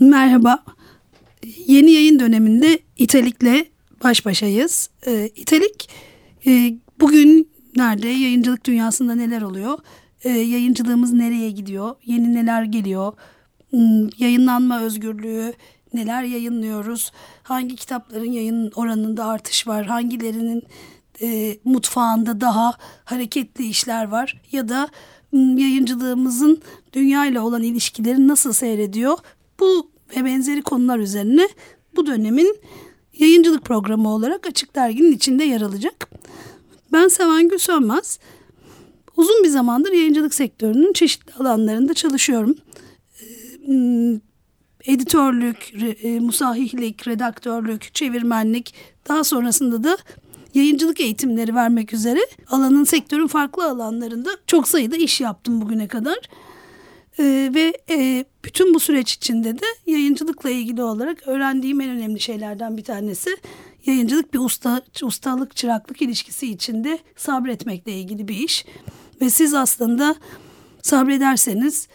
Merhaba. Yeni yayın döneminde İtalik'le baş başayız. Ee, İtalik e, bugün nerede, yayıncılık dünyasında neler oluyor, e, yayıncılığımız nereye gidiyor, yeni neler geliyor, hmm, yayınlanma özgürlüğü, neler yayınlıyoruz, hangi kitapların yayın oranında artış var, hangilerinin e, mutfağında daha hareketli işler var? Ya da hmm, yayıncılığımızın dünya ile olan ilişkileri nasıl seyrediyor bu ve benzeri konular üzerine bu dönemin yayıncılık programı olarak Açık Dergi'nin içinde yer alacak. Ben Seven Gül Sönmez. Uzun bir zamandır yayıncılık sektörünün çeşitli alanlarında çalışıyorum. Ee, editörlük, e, musahihlik, redaktörlük, çevirmenlik, daha sonrasında da yayıncılık eğitimleri vermek üzere alanın sektörün farklı alanlarında çok sayıda iş yaptım bugüne kadar. Ee, ve e, bütün bu süreç içinde de yayıncılıkla ilgili olarak öğrendiğim en önemli şeylerden bir tanesi yayıncılık bir usta ustalık çıraklık ilişkisi içinde sabretmekle ilgili bir iş ve siz aslında sabrederseniz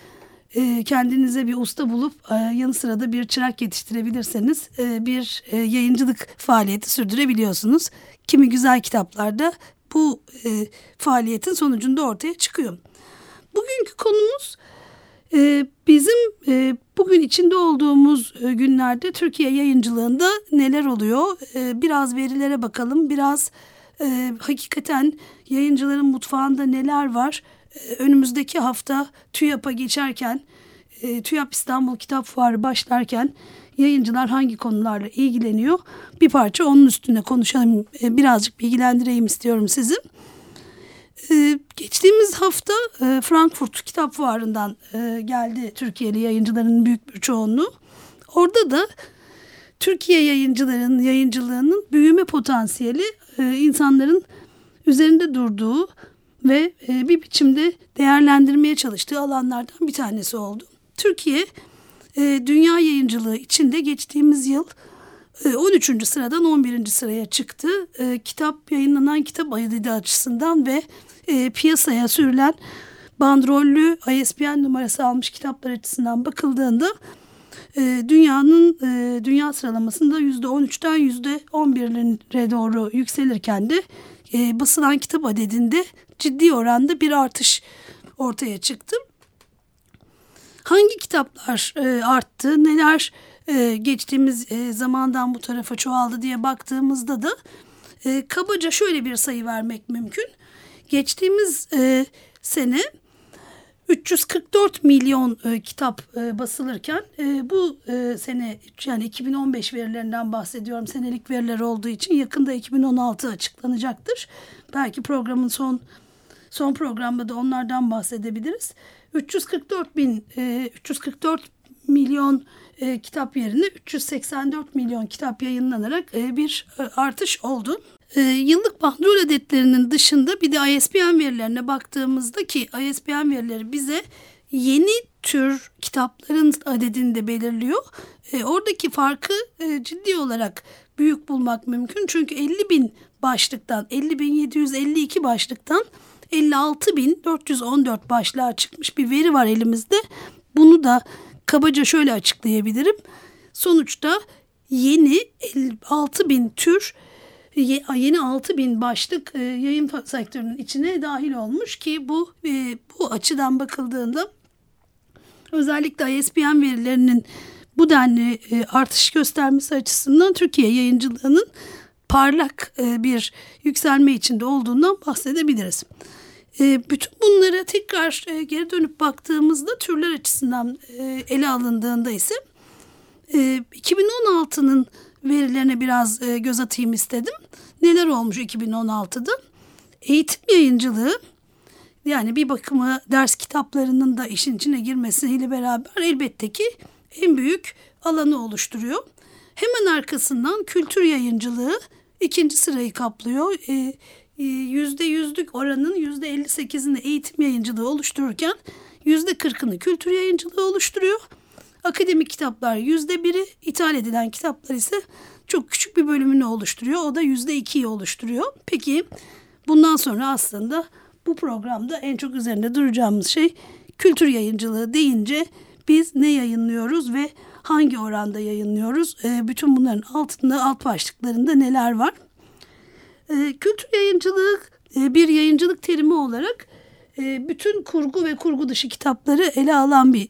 e, kendinize bir usta bulup e, yanı sıra da bir çırak yetiştirebilirseniz e, bir e, yayıncılık faaliyeti sürdürebiliyorsunuz. Kimi güzel kitaplarda bu e, faaliyetin sonucunda ortaya çıkıyor. Bugünkü konumuz e, bizim e, bugün içinde olduğumuz e, günlerde Türkiye yayıncılığında neler oluyor? E, biraz verilere bakalım, biraz e, hakikaten yayıncıların mutfağında neler var? E, önümüzdeki hafta TÜYAP'a geçerken, TÜYAP İstanbul Kitap Fuarı başlarken yayıncılar hangi konularla ilgileniyor? Bir parça onun üstünde konuşalım, birazcık bilgilendireyim istiyorum sizi. Ee, geçtiğimiz hafta e, Frankfurt Kitap Fuarı'ndan e, geldi Türkiye'li yayıncıların büyük bir çoğunluğu. Orada da Türkiye yayıncıların yayıncılığının büyüme potansiyeli e, insanların üzerinde durduğu ve bir biçimde değerlendirmeye çalıştığı alanlardan bir tanesi oldu. Türkiye dünya yayıncılığı içinde geçtiğimiz yıl 13. sıradan 11. sıraya çıktı. Kitap yayınlanan kitap ayıdı açısından ve e, piyasaya sürülen bandrollü ISBN numarası almış kitaplar açısından bakıldığında e, dünyanın e, dünya sıralamasında yüzde 13'ten yüzde 11'lere doğru yükselirken de e, basılan kitap adedinde ciddi oranda bir artış ortaya çıktı. Hangi kitaplar e, arttı, neler e, geçtiğimiz e, zamandan bu tarafa çoğaldı diye baktığımızda da e, kabaca şöyle bir sayı vermek mümkün. Geçtiğimiz e, sene 344 milyon e, kitap e, basılırken e, bu e, sene yani 2015 verilerinden bahsediyorum. Senelik veriler olduğu için yakında 2016 açıklanacaktır. Belki programın son son programda da onlardan bahsedebiliriz. 344 bin e, 344 milyon e, kitap yerine 384 milyon kitap yayınlanarak e, bir e, artış oldu. E, yıllık bandrol adetlerinin dışında bir de ISBN verilerine baktığımızda ki ISBN verileri bize yeni tür kitapların adedini de belirliyor. E, oradaki farkı e, ciddi olarak büyük bulmak mümkün. Çünkü 50 bin başlıktan 50 bin 752 başlıktan 56 bin 414 başlığa çıkmış bir veri var elimizde. Bunu da kabaca şöyle açıklayabilirim. Sonuçta yeni 6 bin tür yeni 6 bin başlık e, yayın sektörünün içine dahil olmuş ki bu e, bu açıdan bakıldığında özellikle ISBN verilerinin bu denli e, artış göstermesi açısından Türkiye yayıncılığının parlak bir yükselme içinde olduğundan bahsedebiliriz. Bütün bunlara tekrar geri dönüp baktığımızda türler açısından ele alındığında ise 2016'nın verilerine biraz e, göz atayım istedim. Neler olmuş 2016'da? Eğitim yayıncılığı yani bir bakıma ders kitaplarının da işin içine girmesiyle beraber elbette ki en büyük alanı oluşturuyor. Hemen arkasından kültür yayıncılığı ikinci sırayı kaplıyor. E, e, yüzde yüzlük oranın yüzde 58'ini eğitim yayıncılığı oluştururken yüzde 40'ını kültür yayıncılığı oluşturuyor. Akademik kitaplar yüzde biri, ithal edilen kitaplar ise çok küçük bir bölümünü oluşturuyor. O da yüzde ikiyi oluşturuyor. Peki bundan sonra aslında bu programda en çok üzerinde duracağımız şey kültür yayıncılığı deyince biz ne yayınlıyoruz ve hangi oranda yayınlıyoruz? E, bütün bunların altında alt başlıklarında neler var? E, kültür yayıncılığı e, bir yayıncılık terimi olarak e, bütün kurgu ve kurgu dışı kitapları ele alan bir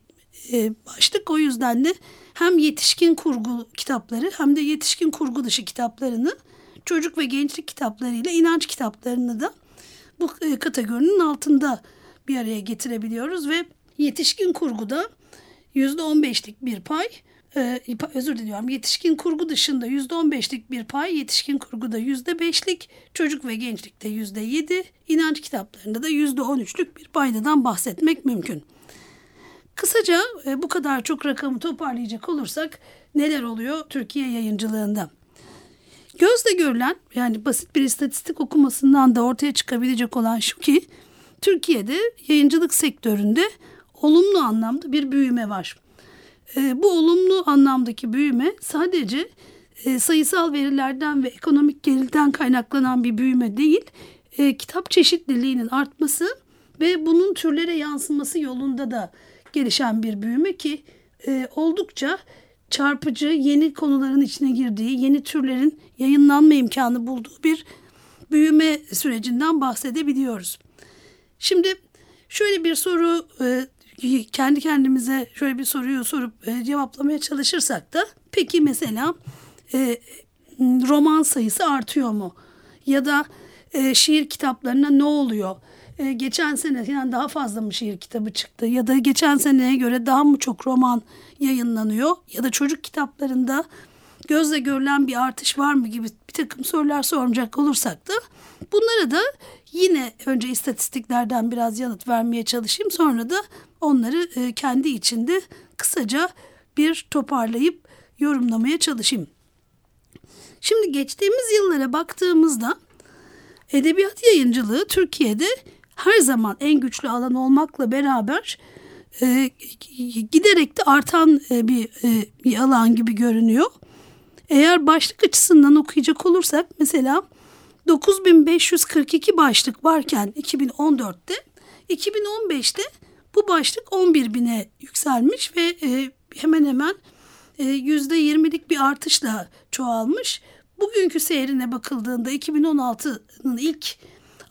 e, başlık. O yüzden de hem yetişkin kurgu kitapları hem de yetişkin kurgu dışı kitaplarını çocuk ve gençlik kitaplarıyla inanç kitaplarını da bu e, kategorinin altında bir araya getirebiliyoruz ve yetişkin kurguda yüzde on beşlik bir pay e, özür diliyorum yetişkin kurgu dışında yüzde on beşlik bir pay yetişkin kurguda yüzde beşlik çocuk ve gençlikte yüzde yedi inanç kitaplarında da yüzde on üçlük bir paydadan bahsetmek mümkün. Kısaca e, bu kadar çok rakamı toparlayacak olursak neler oluyor Türkiye yayıncılığında? Gözle görülen yani basit bir istatistik okumasından da ortaya çıkabilecek olan şu ki Türkiye'de yayıncılık sektöründe olumlu anlamda bir büyüme var. E, bu olumlu anlamdaki büyüme sadece e, sayısal verilerden ve ekonomik gerilden kaynaklanan bir büyüme değil, e, kitap çeşitliliğinin artması ve bunun türlere yansıması yolunda da gelişen bir büyüme ki e, oldukça çarpıcı yeni konuların içine girdiği, yeni türlerin yayınlanma imkanı bulduğu bir büyüme sürecinden bahsedebiliyoruz. Şimdi şöyle bir soru e, kendi kendimize şöyle bir soruyu sorup e, cevaplamaya çalışırsak da peki mesela e, roman sayısı artıyor mu? Ya da e, şiir kitaplarına ne oluyor? E, geçen sene yani daha fazla mı şiir kitabı çıktı? Ya da geçen seneye göre daha mı çok roman yayınlanıyor? Ya da çocuk kitaplarında gözle görülen bir artış var mı gibi bir takım sorular soracak olursak da bunlara da yine önce istatistiklerden biraz yanıt vermeye çalışayım. Sonra da onları e, kendi içinde kısaca bir toparlayıp yorumlamaya çalışayım. Şimdi geçtiğimiz yıllara baktığımızda edebiyat yayıncılığı Türkiye'de her zaman en güçlü alan olmakla beraber e, giderek de artan e, bir, e, bir alan gibi görünüyor. Eğer başlık açısından okuyacak olursak mesela 9542 başlık varken 2014'te 2015'te bu başlık 11 bine yükselmiş ve e, hemen hemen e, %20'lik bir artışla çoğalmış. Bugünkü seyrine bakıldığında 2016'nın ilk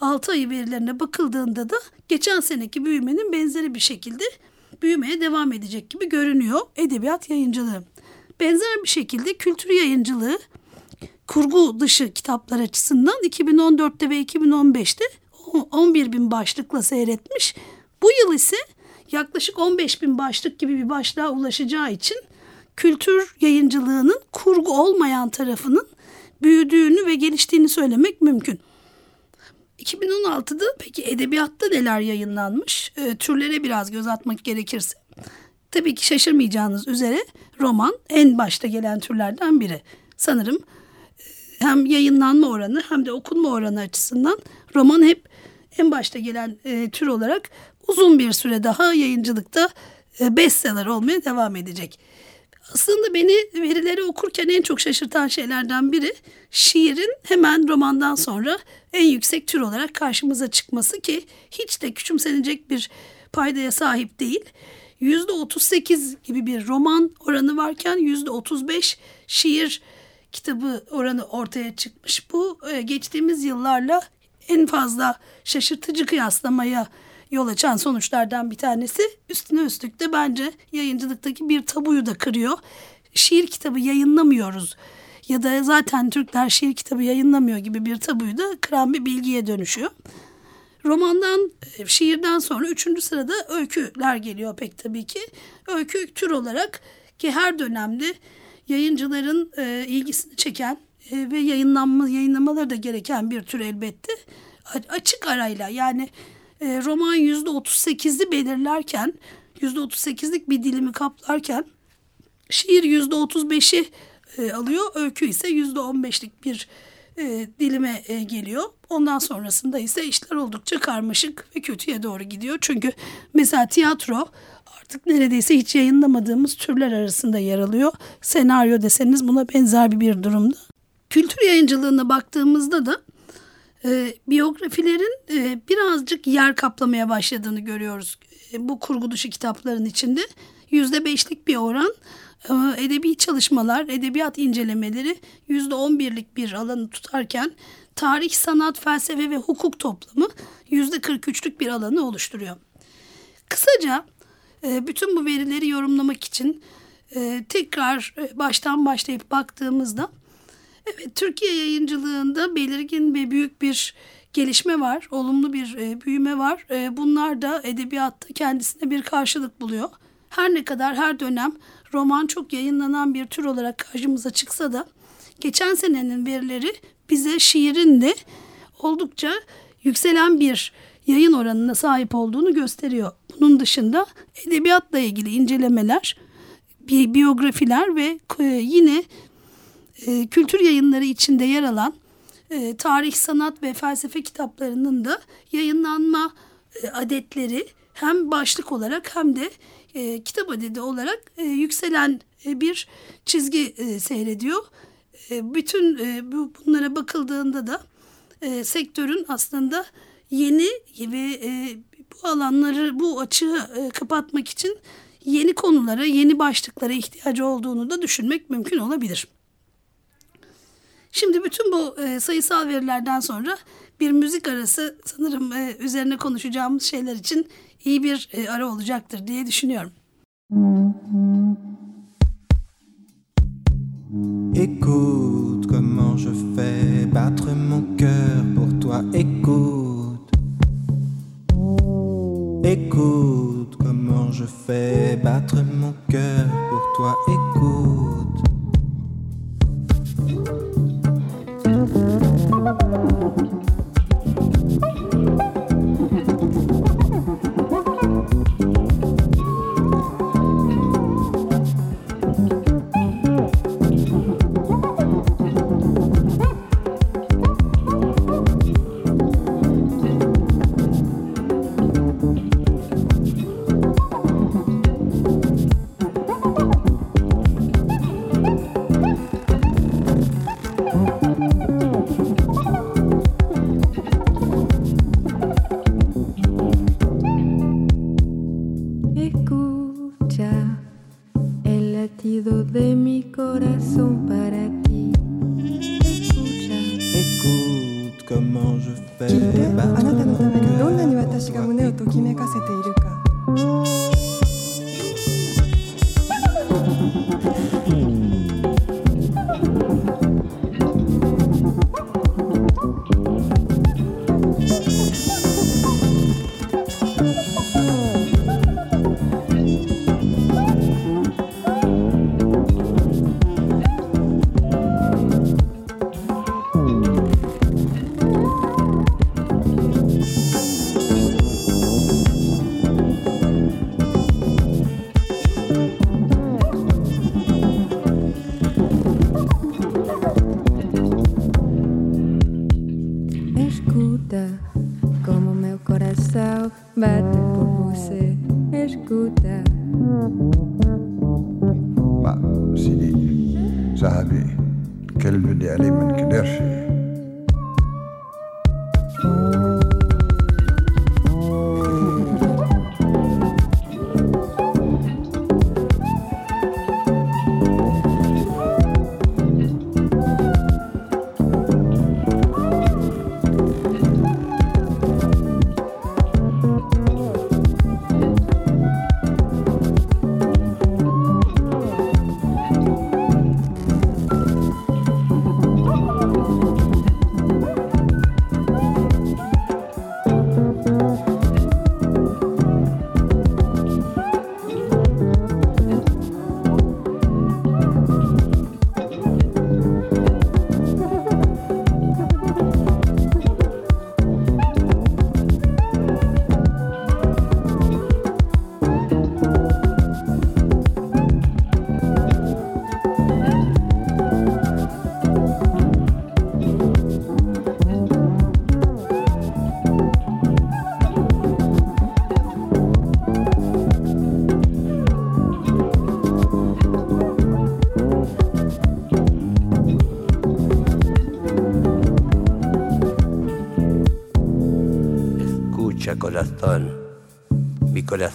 6 ayı verilerine bakıldığında da geçen seneki büyümenin benzeri bir şekilde büyümeye devam edecek gibi görünüyor edebiyat yayıncılığı. Benzer bir şekilde kültür yayıncılığı kurgu dışı kitaplar açısından 2014'te ve 2015'te 11 bin başlıkla seyretmiş. Bu yıl ise yaklaşık 15 bin başlık gibi bir başlığa ulaşacağı için kültür yayıncılığının kurgu olmayan tarafının büyüdüğünü ve geliştiğini söylemek mümkün. 2016'da peki edebiyatta neler yayınlanmış? E, türlere biraz göz atmak gerekirse. Tabii ki şaşırmayacağınız üzere roman en başta gelen türlerden biri. Sanırım e, hem yayınlanma oranı hem de okunma oranı açısından roman hep en başta gelen e, tür olarak uzun bir süre daha yayıncılıkta e, bestseller olmaya devam edecek. Aslında beni verileri okurken en çok şaşırtan şeylerden biri şiirin hemen romandan sonra en yüksek tür olarak karşımıza çıkması ki hiç de küçümsenecek bir paydaya sahip değil. %38 gibi bir roman oranı varken %35 şiir kitabı oranı ortaya çıkmış. Bu e, geçtiğimiz yıllarla en fazla şaşırtıcı kıyaslamaya yol açan sonuçlardan bir tanesi. Üstüne üstlük de bence yayıncılıktaki bir tabuyu da kırıyor. Şiir kitabı yayınlamıyoruz ya da zaten Türkler şiir kitabı yayınlamıyor gibi bir tabuyu da kıran bir bilgiye dönüşüyor. Romandan, e, şiirden sonra üçüncü sırada öyküler geliyor pek tabii ki. Öykü tür olarak ki her dönemde yayıncıların e, ilgisini çeken e, ve yayınlanma yayınlamaları da gereken bir tür elbette. Açık arayla yani e, roman yüzde otuz sekizli belirlerken yüzde otuz sekizlik bir dilimi kaplarken şiir yüzde otuz beşi e, alıyor. Öykü ise yüzde on beşlik bir e, dilime e, geliyor. Ondan sonrasında ise işler oldukça karmaşık ve kötüye doğru gidiyor. Çünkü mesela tiyatro artık neredeyse hiç yayınlamadığımız türler arasında yer alıyor. Senaryo deseniz buna benzer bir durumda. Kültür yayıncılığına baktığımızda da e, biyografilerin e, birazcık yer kaplamaya başladığını görüyoruz e, bu kurgu dışı kitapların içinde. yüzde beşlik bir oran e, edebi çalışmalar, edebiyat incelemeleri yüzde on birlik bir alanı tutarken tarih, sanat, felsefe ve hukuk toplamı yüzde kırk üçlük bir alanı oluşturuyor. Kısaca e, bütün bu verileri yorumlamak için e, tekrar baştan başlayıp baktığımızda evet Türkiye yayıncılığında belirgin ve büyük bir gelişme var, olumlu bir büyüme var. bunlar da edebiyatta kendisine bir karşılık buluyor. Her ne kadar her dönem roman çok yayınlanan bir tür olarak karşımıza çıksa da geçen senenin verileri bize şiirin de oldukça yükselen bir yayın oranına sahip olduğunu gösteriyor. Bunun dışında edebiyatla ilgili incelemeler, bi biyografiler ve e, yine e, kültür yayınları içinde yer alan e, tarih, sanat ve felsefe kitaplarının da yayınlanma e, adetleri hem başlık olarak hem de e, kitap adedi olarak e, yükselen e, bir çizgi e, seyrediyor. E, bütün e, bu, bunlara bakıldığında da e, sektörün aslında yeni ve e, bu alanları, bu açığı e, kapatmak için yeni konulara, yeni başlıklara ihtiyacı olduğunu da düşünmek mümkün olabilir. Şimdi bütün bu e, sayısal verilerden sonra bir müzik arası sanırım e, üzerine konuşacağımız şeyler için iyi bir e, ara olacaktır diye düşünüyorum. Écoute comment je fais battre mon cœur pour toi. Écoute. Écoute comment je fais battre mon cœur pour toi. Écoute. latido de mi corazón para ti. Escucha. Écoute comment je fais. どんなに私が胸をときめかせているか。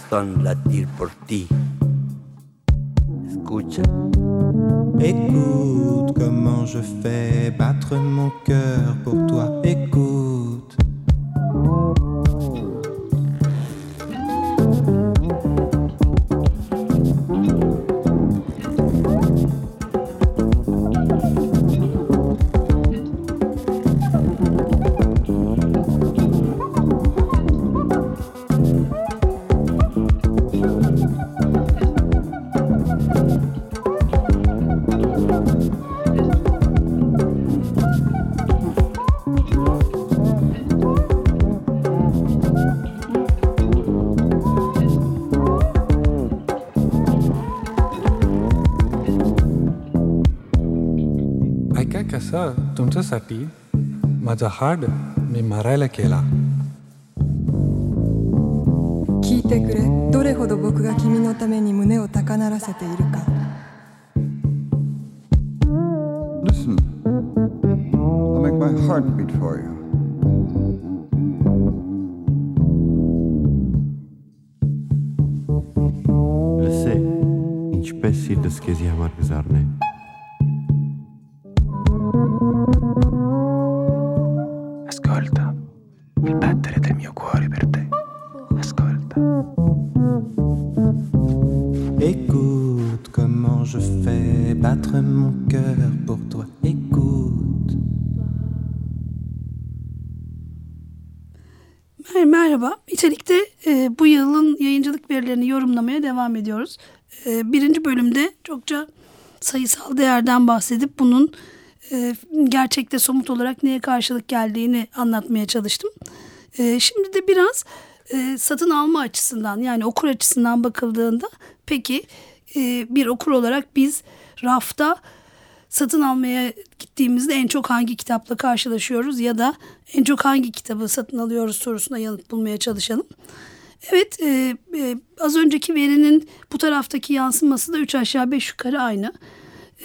corazón latir por ti. Escucha. Écoute comment je fais battre mon cœur atunci sapi, mazahad, mi marele kela. 聞いてくれどれほど僕が君のために胸を高鳴らせているか Listen I make my heart beat for you うるせえ Nici pe sir deschezi amar zarne. Merhaba. İçerikte e, bu yılın yayıncılık verilerini yorumlamaya devam ediyoruz. E, birinci bölümde çokça sayısal değerden bahsedip bunun e, gerçekte somut olarak neye karşılık geldiğini anlatmaya çalıştım. E, şimdi de biraz e, satın alma açısından yani okur açısından bakıldığında peki e, bir okur olarak biz rafta satın almaya gittiğimizde en çok hangi kitapla karşılaşıyoruz ya da en çok hangi kitabı satın alıyoruz sorusuna yanıt bulmaya çalışalım. Evet e, e, az önceki verinin bu taraftaki yansıması da 3 aşağı 5 yukarı aynı.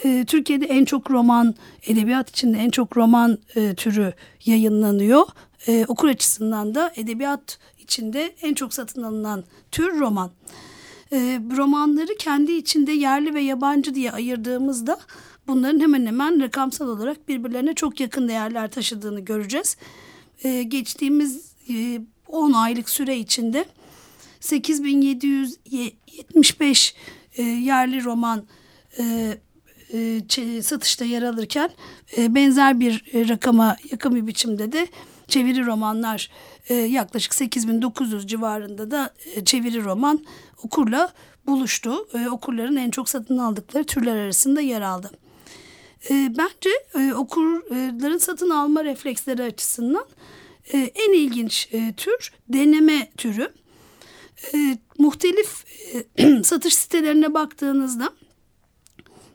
E, Türkiye'de en çok roman, edebiyat içinde en çok roman e, türü yayınlanıyor. E, okur açısından da edebiyat içinde en çok satın alınan tür roman. E, romanları kendi içinde yerli ve yabancı diye ayırdığımızda bunların hemen hemen rakamsal olarak birbirlerine çok yakın değerler taşıdığını göreceğiz. E, geçtiğimiz e, 10 aylık süre içinde 8775 e, yerli roman e, e, satışta yer alırken e, benzer bir e, rakama yakın bir biçimde de çeviri romanlar e, yaklaşık 8900 civarında da e, çeviri roman okurla buluştu. E, okurların en çok satın aldıkları türler arasında yer aldı. E, bence e, okurların satın alma refleksleri açısından e, en ilginç e, tür deneme türü. E, muhtelif e, satış sitelerine baktığınızda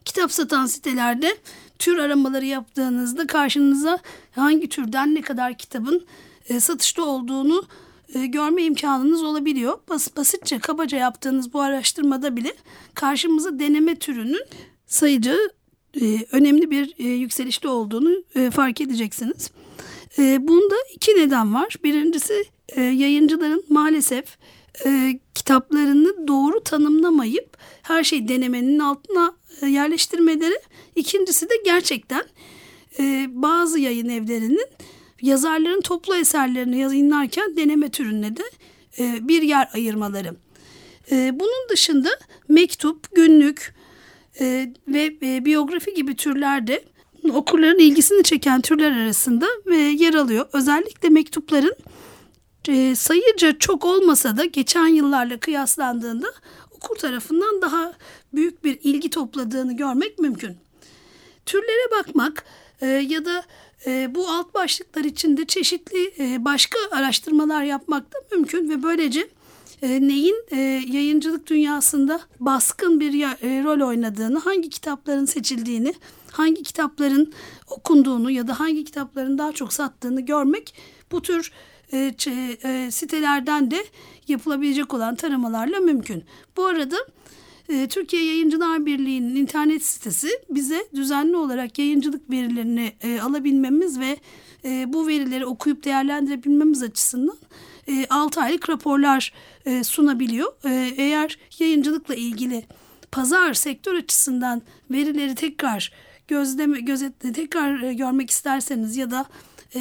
kitap satan sitelerde tür aramaları yaptığınızda karşınıza hangi türden ne kadar kitabın e, satışta olduğunu e, görme imkanınız olabiliyor. Bas, basitçe kabaca yaptığınız bu araştırmada bile karşımıza deneme türünün sayıcı e, önemli bir e, yükselişte olduğunu e, fark edeceksiniz. E, bunda iki neden var. Birincisi yayıncıların maalesef kitaplarını doğru tanımlamayıp her şey denemenin altına yerleştirmeleri. İkincisi de gerçekten bazı yayın evlerinin yazarların toplu eserlerini yayınlarken deneme türüne de bir yer ayırmaları. Bunun dışında mektup, günlük e, ve e, biyografi gibi türlerde okurların ilgisini çeken türler arasında e, yer alıyor. Özellikle mektupların e, sayıca çok olmasa da geçen yıllarla kıyaslandığında okur tarafından daha büyük bir ilgi topladığını görmek mümkün. Türlere bakmak e, ya da bu alt başlıklar içinde çeşitli başka araştırmalar yapmak da mümkün ve böylece e, neyin e, yayıncılık dünyasında baskın bir ya- e, rol oynadığını, hangi kitapların seçildiğini, hangi kitapların okunduğunu ya da hangi kitapların daha çok sattığını görmek bu tür e, e, sitelerden de yapılabilecek olan taramalarla mümkün. Bu arada e, Türkiye Yayıncılar Birliği'nin internet sitesi bize düzenli olarak yayıncılık verilerini e, alabilmemiz ve e, bu verileri okuyup değerlendirebilmemiz açısından e, 6 aylık raporlar e, sunabiliyor. E, eğer yayıncılıkla ilgili pazar sektör açısından verileri tekrar gözleme gözetle tekrar e, görmek isterseniz ya da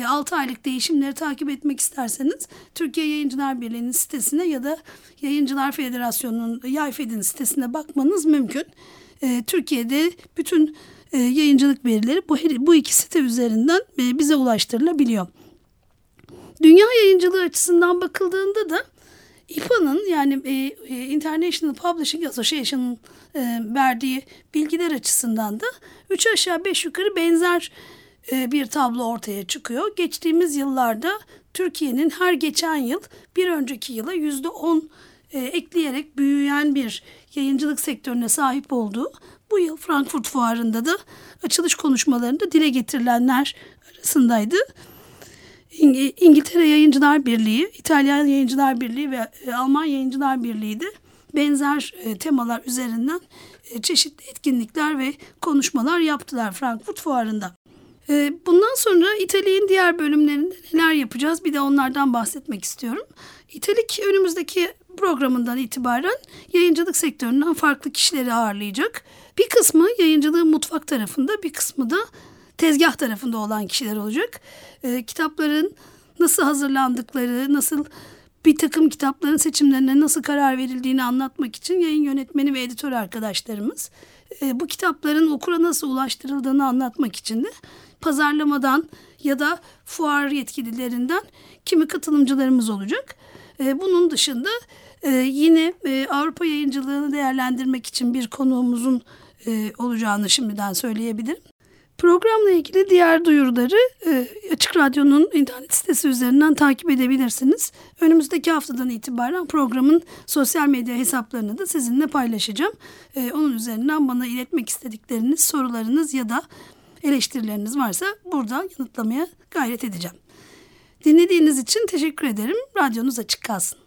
6 aylık değişimleri takip etmek isterseniz Türkiye Yayıncılar Birliği'nin sitesine ya da Yayıncılar Federasyonu'nun Yayfed'in sitesine bakmanız mümkün. Türkiye'de bütün yayıncılık verileri bu, bu iki site üzerinden bize ulaştırılabiliyor. Dünya yayıncılığı açısından bakıldığında da İPA'nın yani e, International Publishing Association'ın e, verdiği bilgiler açısından da 3 aşağı 5 yukarı benzer e, bir tablo ortaya çıkıyor. Geçtiğimiz yıllarda Türkiye'nin her geçen yıl bir önceki yıla yüzde on e, ekleyerek büyüyen bir yayıncılık sektörüne sahip olduğu bu yıl Frankfurt Fuarı'nda da açılış konuşmalarında dile getirilenler arasındaydı. İngiltere Yayıncılar Birliği, İtalyan Yayıncılar Birliği ve e, Alman Yayıncılar Birliği de benzer e, temalar üzerinden e, çeşitli etkinlikler ve konuşmalar yaptılar Frankfurt Fuarı'nda. Bundan sonra İtalik'in diğer bölümlerinde neler yapacağız bir de onlardan bahsetmek istiyorum. İtalik önümüzdeki programından itibaren yayıncılık sektöründen farklı kişileri ağırlayacak. Bir kısmı yayıncılığın mutfak tarafında bir kısmı da tezgah tarafında olan kişiler olacak. E, kitapların nasıl hazırlandıkları, nasıl bir takım kitapların seçimlerine nasıl karar verildiğini anlatmak için yayın yönetmeni ve editör arkadaşlarımız e, bu kitapların okura nasıl ulaştırıldığını anlatmak için de pazarlamadan ya da fuar yetkililerinden kimi katılımcılarımız olacak. E, bunun dışında e, yine e, Avrupa yayıncılığını değerlendirmek için bir konuğumuzun e, olacağını şimdiden söyleyebilirim. Programla ilgili diğer duyuruları e, Açık Radyo'nun internet sitesi üzerinden takip edebilirsiniz. Önümüzdeki haftadan itibaren programın sosyal medya hesaplarını da sizinle paylaşacağım. E, onun üzerinden bana iletmek istedikleriniz, sorularınız ya da eleştirileriniz varsa burada yanıtlamaya gayret edeceğim. Dinlediğiniz için teşekkür ederim. Radyonuz açık kalsın.